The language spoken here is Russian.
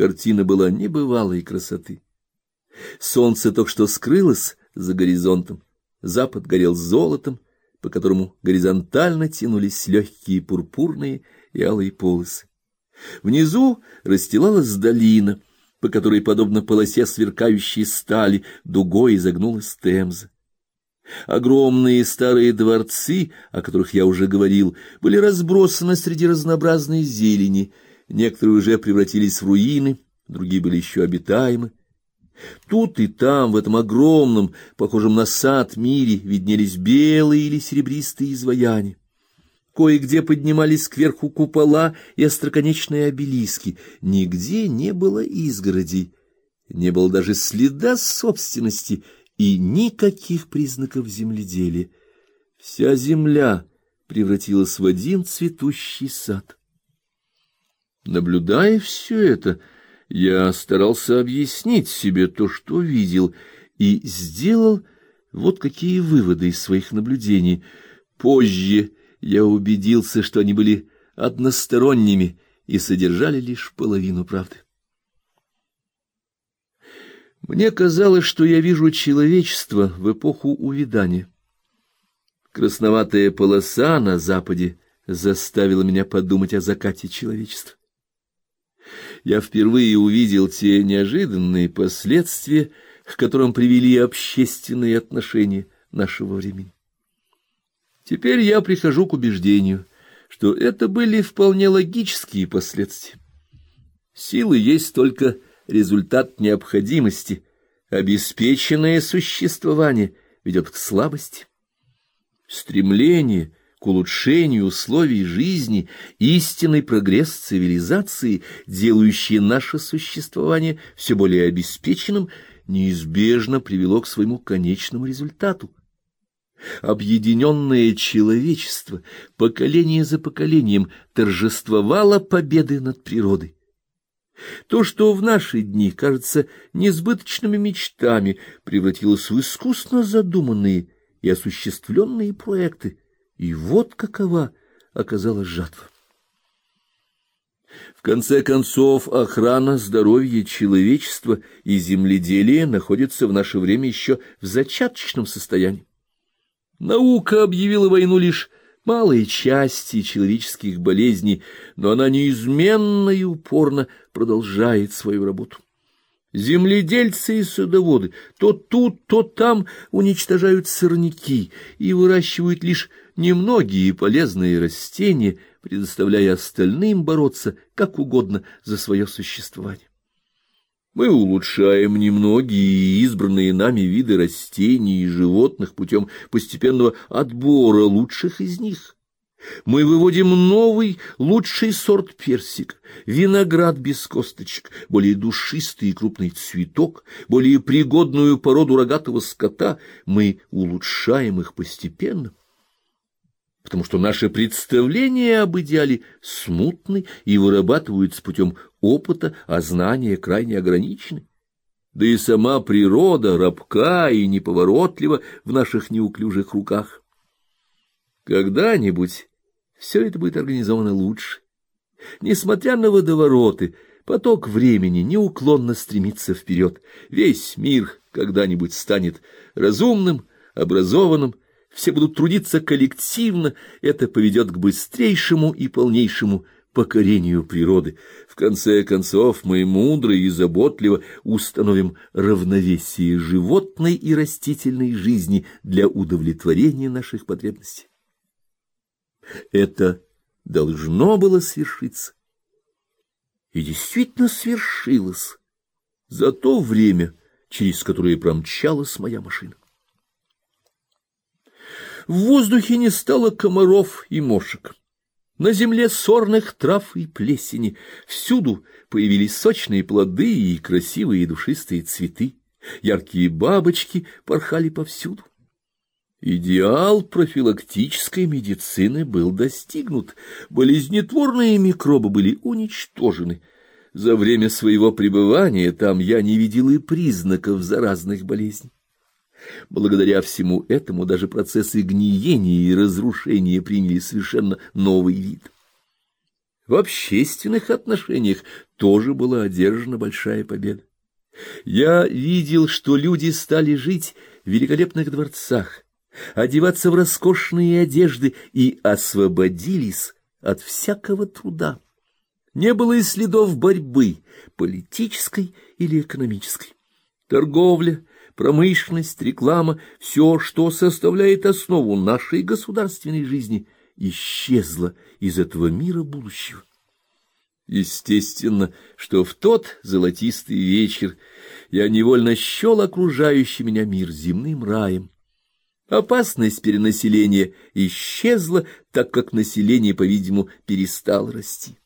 Картина была небывалой красоты. Солнце только что скрылось за горизонтом, запад горел золотом, по которому горизонтально тянулись легкие пурпурные и алые полосы. Внизу расстилалась долина, по которой, подобно полосе сверкающей стали, дугой изогнулась Темза. Огромные старые дворцы, о которых я уже говорил, были разбросаны среди разнообразной зелени, некоторые уже превратились в руины, другие были еще обитаемы. Тут и там, в этом огромном, похожем на сад мире, виднелись белые или серебристые изваяния. Кое-где поднимались кверху купола и остроконечные обелиски. Нигде не было изгородей, не было даже следа собственности и никаких признаков земледелия. Вся земля превратилась в один цветущий сад. Наблюдая все это, я старался объяснить себе то, что видел, и сделал вот какие выводы из своих наблюдений. Позже я убедился, что они были односторонними и содержали лишь половину правды. Мне казалось, что я вижу человечество в эпоху увядания. Красноватая полоса на западе заставила меня подумать о закате человечества. Я впервые увидел те неожиданные последствия, к которым привели общественные отношения нашего времени. Теперь я прихожу к убеждению, что это были вполне логические последствия. Силы есть только результат необходимости, обеспеченное существование ведет к слабости. Стремление к улучшению условий жизни, истинный прогресс цивилизации, делающий наше существование все более обеспеченным, неизбежно привело к своему конечному результату Объединенное человечество поколение за поколением торжествовало победы над природой. То, что в наши дни кажется несбыточными мечтами, превратилось в искусно задуманные и осуществленные проекты, и вот какова оказалась жатва. В конце концов, охрана здоровья человечества и земледелия находится в наше время еще в зачаточном состоянии. Наука объявила войну лишь малой части человеческих болезней, но она неизменно и упорно продолжает свою работу. Земледельцы и садоводы то тут, то там уничтожают сорняки и выращивают лишь немногие полезные растения, предоставляя остальным бороться как угодно за свое существование. Мы улучшаем немногие избранные нами виды растений и животных путем постепенного отбора лучших из них. Мы выводим новый, лучший сорт персика, виноград без косточек, более душистый и крупный цветок, более пригодную породу рогатого скота. Мы улучшаем их постепенно потому что наши представления об идеале смутны и вырабатываются путем опыта, а знания крайне ограничены. Да и сама природа рабка и неповоротлива в наших неуклюжих руках. Когда-нибудь все это будет организовано лучше. Несмотря на водовороты, поток времени неуклонно стремится вперед. Весь мир когда-нибудь станет разумным, образованным, все будут трудиться коллективно, это поведет к быстрейшему и полнейшему покорению природы. В конце концов, мы мудро и заботливо установим равновесие животной и растительной жизни для удовлетворения наших потребностей. Это должно было свершиться. И действительно свершилось за то время, через которое промчалась моя машина. В воздухе не стало комаров и мошек. На земле сорных трав и плесени всюду появились сочные плоды и красивые душистые цветы. Яркие бабочки порхали повсюду. Идеал профилактической медицины был достигнут, болезнетворные микробы были уничтожены. За время своего пребывания там я не видел и признаков заразных болезней. Благодаря всему этому даже процессы гниения и разрушения приняли совершенно новый вид. В общественных отношениях тоже была одержана большая победа. Я видел, что люди стали жить в великолепных дворцах, одеваться в роскошные одежды и освободились от всякого труда. Не было и следов борьбы, политической или экономической. Торговля, промышленность, реклама, все, что составляет основу нашей государственной жизни, исчезло из этого мира будущего. Естественно, что в тот золотистый вечер я невольно счел окружающий меня мир земным раем. Опасность перенаселения исчезла, так как население, по-видимому, перестало расти.